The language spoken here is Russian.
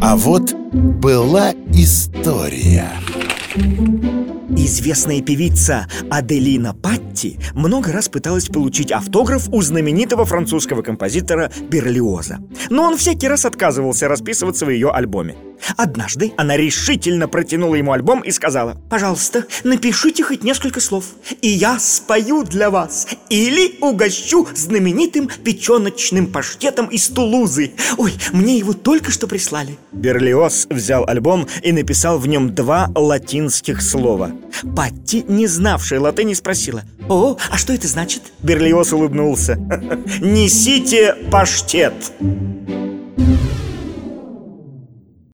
А вот была история. Известная певица Аделина Патти много раз пыталась получить автограф у знаменитого французского композитора Берлиоза. Но он всякий раз отказывался расписываться в ее альбоме Однажды она решительно протянула ему альбом и сказала «Пожалуйста, напишите хоть несколько слов, и я спою для вас или угощу знаменитым печеночным паштетом из Тулузы Ой, мне его только что прислали» Берлиоз взял альбом и написал в нем два латинских слова Патти, не знавшая латыни, спросила «О, а что это значит?» Берлиоз улыбнулся «Несите паштет!»